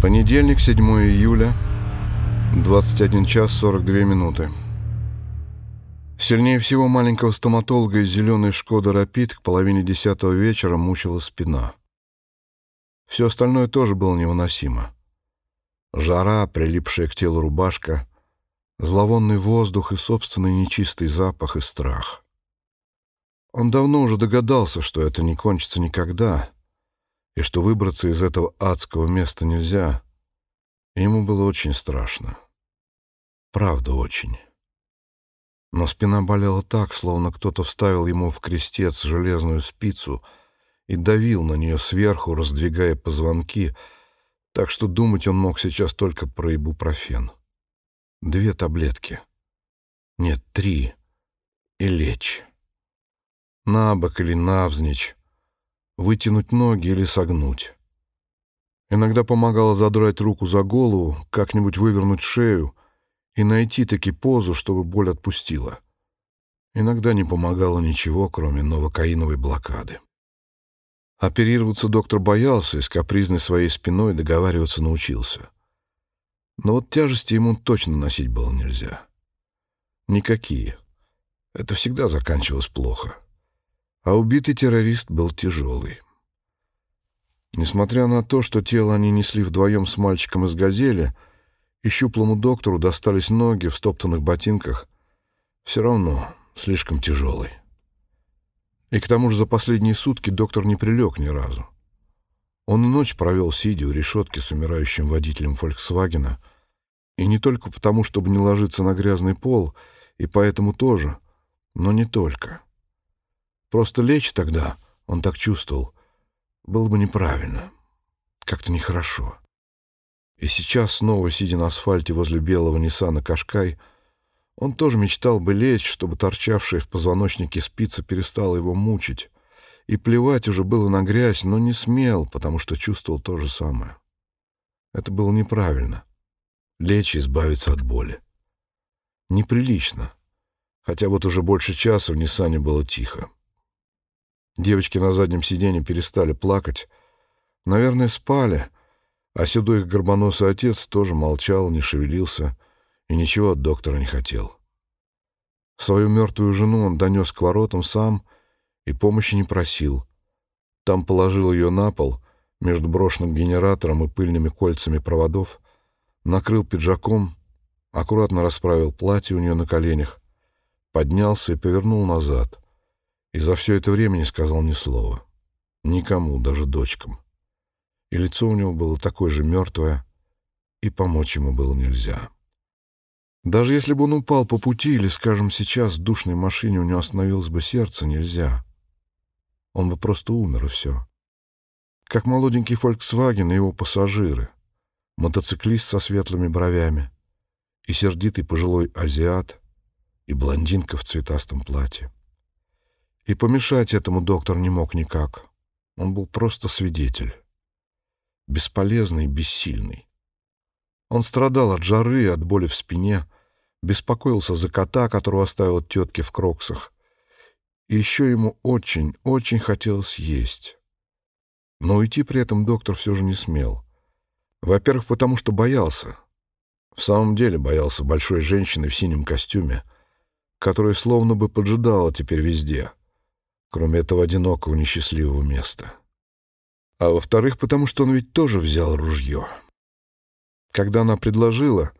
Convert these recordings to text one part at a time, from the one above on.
Понедельник, 7 июля, 21 час 42 минуты. Сильнее всего маленького стоматолога из зеленой «Шкоды Рапид» к половине десятого вечера мучила спина. Все остальное тоже было невыносимо. Жара, прилипшая к телу рубашка, зловонный воздух и собственный нечистый запах и страх. Он давно уже догадался, что это не кончится никогда — и что выбраться из этого адского места нельзя, ему было очень страшно. Правда, очень. Но спина болела так, словно кто-то вставил ему в крестец железную спицу и давил на нее сверху, раздвигая позвонки, так что думать он мог сейчас только про ибупрофен. Две таблетки. Нет, три. И лечь. На бок или навзничь, вытянуть ноги или согнуть. Иногда помогало задрать руку за голову, как-нибудь вывернуть шею и найти таки позу, чтобы боль отпустила. Иногда не помогало ничего, кроме новокаиновой блокады. Оперироваться доктор боялся и с капризной своей спиной договариваться научился. Но вот тяжести ему точно носить было нельзя. Никакие. Это всегда заканчивалось плохо а убитый террорист был тяжелый. Несмотря на то, что тело они несли вдвоем с мальчиком из «Газели», и щуплому доктору достались ноги в стоптанных ботинках, все равно слишком тяжелый. И к тому же за последние сутки доктор не прилег ни разу. Он и ночь провел, сидя у решетки с умирающим водителем «Фольксвагена», и не только потому, чтобы не ложиться на грязный пол, и поэтому тоже, но не только. Просто лечь тогда, он так чувствовал, было бы неправильно, как-то нехорошо. И сейчас, снова сидя на асфальте возле белого Ниссана Кашкай, он тоже мечтал бы лечь, чтобы торчавшая в позвоночнике спица перестала его мучить. И плевать уже было на грязь, но не смел, потому что чувствовал то же самое. Это было неправильно. Лечь и избавиться от боли. Неприлично. Хотя вот уже больше часа в Ниссане было тихо. Девочки на заднем сиденье перестали плакать. Наверное, спали, а седой их горбоносый отец тоже молчал, не шевелился и ничего от доктора не хотел. Свою мертвую жену он донес к воротам сам и помощи не просил. Там положил ее на пол между брошенным генератором и пыльными кольцами проводов, накрыл пиджаком, аккуратно расправил платье у нее на коленях, поднялся и повернул назад — и за все это время не сказал ни слова. Никому, даже дочкам. И лицо у него было такое же мертвое, и помочь ему было нельзя. Даже если бы он упал по пути или, скажем, сейчас в душной машине у него остановилось бы сердце, нельзя. Он бы просто умер, и все. Как молоденький «Фольксваген» и его пассажиры, мотоциклист со светлыми бровями, и сердитый пожилой азиат, и блондинка в цветастом платье. И помешать этому доктор не мог никак. Он был просто свидетель. Бесполезный, бессильный. Он страдал от жары, от боли в спине, беспокоился за кота, которого оставил тетке в кроксах. И еще ему очень, очень хотелось есть. Но уйти при этом доктор все же не смел. Во-первых, потому что боялся. В самом деле боялся большой женщины в синем костюме, которая словно бы поджидала теперь везде — кроме этого одинокого несчастливого места. А во-вторых, потому что он ведь тоже взял ружье. Когда она предложила,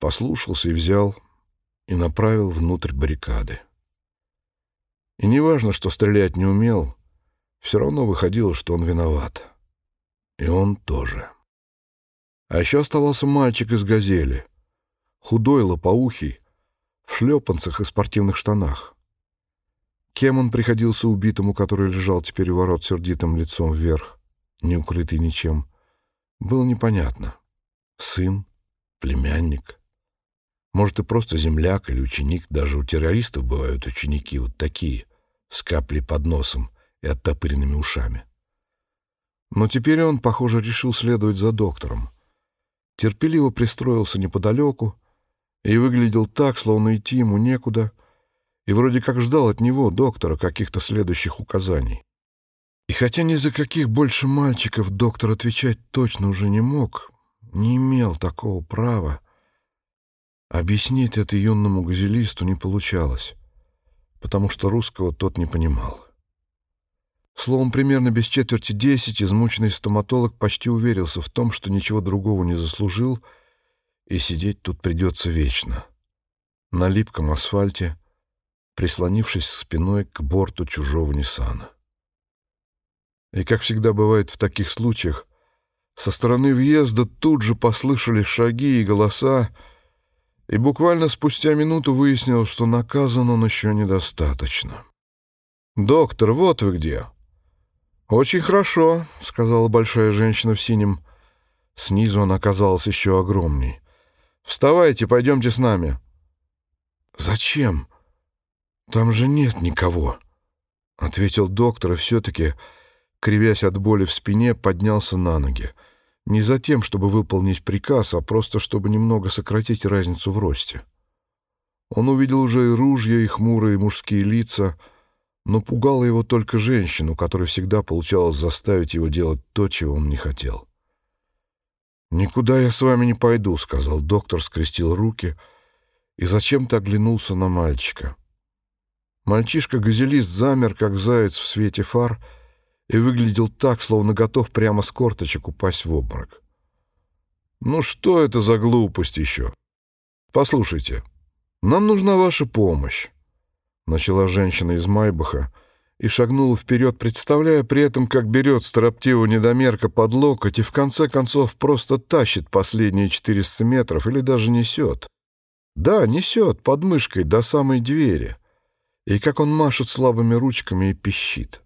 послушался и взял, и направил внутрь баррикады. И неважно, что стрелять не умел, все равно выходило, что он виноват. И он тоже. А еще оставался мальчик из «Газели», худой, лопоухий, в шлепанцах и спортивных штанах. Кем он приходился убитому, который лежал теперь у ворот сердитым лицом вверх, не укрытый ничем, было непонятно. Сын, племянник, может и просто земляк или ученик, даже у террористов бывают ученики вот такие, с каплей под носом и оттопыренными ушами. Но теперь он, похоже, решил следовать за доктором. Терпеливо пристроился неподалеку и выглядел так, словно идти ему некуда — и вроде как ждал от него, доктора, каких-то следующих указаний. И хотя ни за каких больше мальчиков доктор отвечать точно уже не мог, не имел такого права. Объяснить это юному газелисту не получалось, потому что русского тот не понимал. Словом, примерно без четверти десять измученный стоматолог почти уверился в том, что ничего другого не заслужил, и сидеть тут придется вечно. На липком асфальте, прислонившись спиной к борту чужого Ниссана. И, как всегда бывает в таких случаях, со стороны въезда тут же послышались шаги и голоса, и буквально спустя минуту выяснилось, что наказан он еще недостаточно. «Доктор, вот вы где!» «Очень хорошо», — сказала большая женщина в синем. Снизу она оказалась еще огромней. «Вставайте, пойдемте с нами». «Зачем? Там же нет никого», — ответил доктор, и все-таки, кривясь от боли в спине, поднялся на ноги. Не за тем, чтобы выполнить приказ, а просто чтобы немного сократить разницу в росте. Он увидел уже и ружья, и хмурые мужские лица — но пугала его только женщину, которой всегда получалось заставить его делать то, чего он не хотел. «Никуда я с вами не пойду», — сказал доктор, скрестил руки и зачем-то оглянулся на мальчика. Мальчишка-газелист замер, как заяц в свете фар, и выглядел так, словно готов прямо с корточек упасть в обморок. «Ну что это за глупость еще? Послушайте, нам нужна ваша помощь. Начала женщина из Майбаха и шагнула вперед, представляя при этом, как берет строптивого недомерка под локоть и в конце концов просто тащит последние 400 метров или даже несет. Да, несет под мышкой до самой двери. И как он машет слабыми ручками и пищит.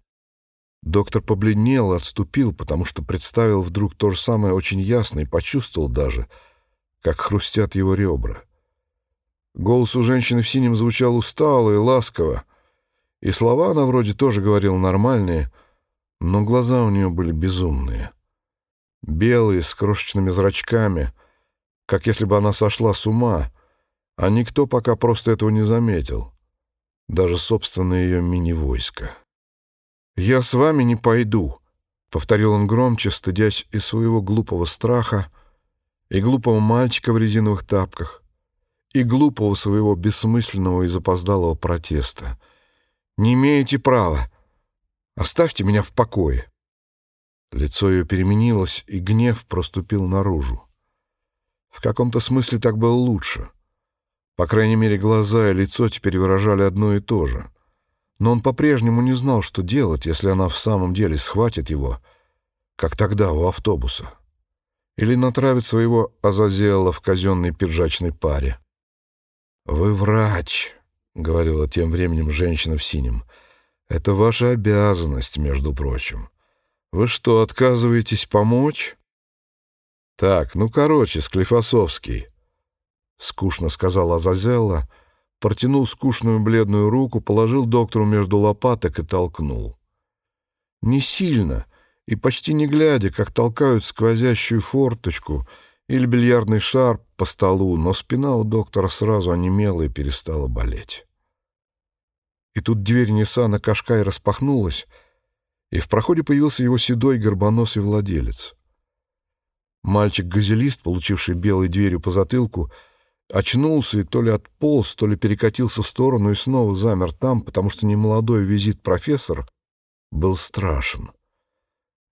Доктор побледнел и отступил, потому что представил вдруг то же самое очень ясно и почувствовал даже, как хрустят его ребра. Голос у женщины в синем звучал устало и ласково, и слова она вроде тоже говорила нормальные, но глаза у нее были безумные. Белые, с крошечными зрачками, как если бы она сошла с ума, а никто пока просто этого не заметил. Даже собственное ее мини-войско. «Я с вами не пойду», — повторил он громче, стыдясь и своего глупого страха, и глупого мальчика в резиновых тапках, и глупого своего бессмысленного и запоздалого протеста. «Не имеете права. Оставьте меня в покое». Лицо ее переменилось, и гнев проступил наружу. В каком-то смысле так было лучше. По крайней мере, глаза и лицо теперь выражали одно и то же. Но он по-прежнему не знал, что делать, если она в самом деле схватит его, как тогда у автобуса. Или натравит своего Азазела в казенной пиджачной паре. «Вы врач», — говорила тем временем женщина в синем. «Это ваша обязанность, между прочим. Вы что, отказываетесь помочь?» «Так, ну, короче, Склифосовский», — скучно сказал Азазелла, протянул скучную бледную руку, положил доктору между лопаток и толкнул. Не сильно и почти не глядя, как толкают сквозящую форточку — или бильярдный шар по столу, но спина у доктора сразу онемела и перестала болеть. И тут дверь Ниссана Кашкай распахнулась, и в проходе появился его седой горбоносый владелец. Мальчик-газелист, получивший белой дверью по затылку, очнулся и то ли отполз, то ли перекатился в сторону и снова замер там, потому что немолодой визит профессор был страшен.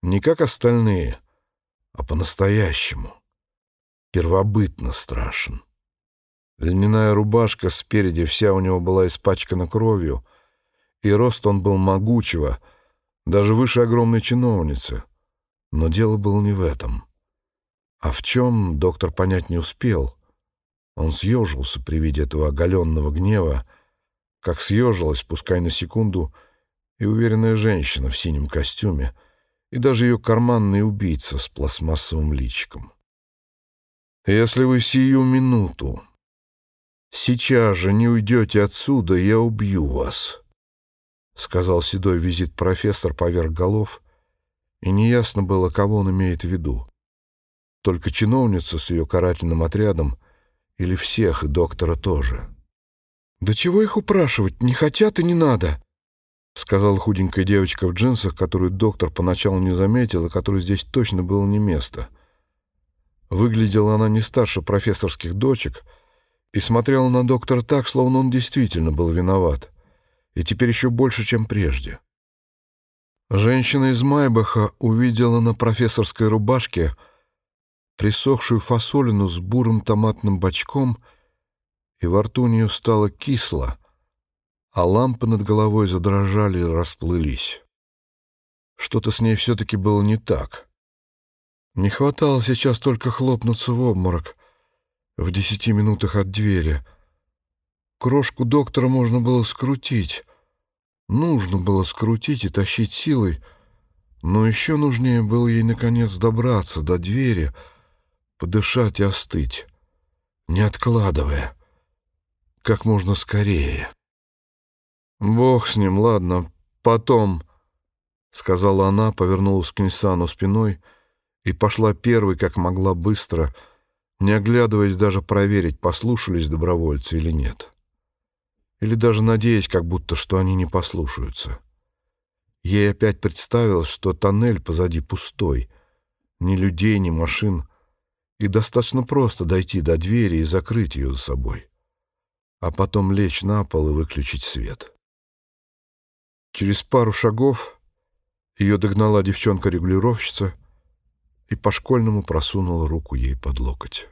Не как остальные, а по-настоящему первобытно страшен. Льняная рубашка спереди вся у него была испачкана кровью, и рост он был могучего, даже выше огромной чиновницы. Но дело было не в этом. А в чем, доктор понять не успел. Он съежился при виде этого оголенного гнева, как съежилась, пускай на секунду, и уверенная женщина в синем костюме, и даже ее карманный убийца с пластмассовым личиком. Если вы сию минуту, сейчас же не уйдете отсюда, я убью вас, — сказал седой визит профессор поверх голов, и неясно было, кого он имеет в виду. Только чиновницу с ее карательным отрядом или всех, и доктора тоже. «Да чего их упрашивать? Не хотят и не надо!» — сказала худенькая девочка в джинсах, которую доктор поначалу не заметил, и которой здесь точно было не место — Выглядела она не старше профессорских дочек и смотрела на доктора так, словно он действительно был виноват, и теперь еще больше, чем прежде. Женщина из Майбаха увидела на профессорской рубашке присохшую фасолину с бурым томатным бачком, и во рту у нее стало кисло, а лампы над головой задрожали и расплылись. Что-то с ней все-таки было не так. Не хватало сейчас только хлопнуться в обморок в десяти минутах от двери. Крошку доктора можно было скрутить, Нужно было скрутить и тащить силой, но еще нужнее было ей, наконец, добраться до двери, подышать и остыть, не откладывая, как можно скорее. «Бог с ним, ладно, потом», — сказала она, повернулась к Ниссану спиной и пошла первой, как могла быстро, не оглядываясь даже проверить, послушались добровольцы или нет или даже надеясь, как будто, что они не послушаются. Ей опять представилось, что тоннель позади пустой, ни людей, ни машин, и достаточно просто дойти до двери и закрыть ее за собой, а потом лечь на пол и выключить свет. Через пару шагов ее догнала девчонка-регулировщица и по-школьному просунула руку ей под локоть.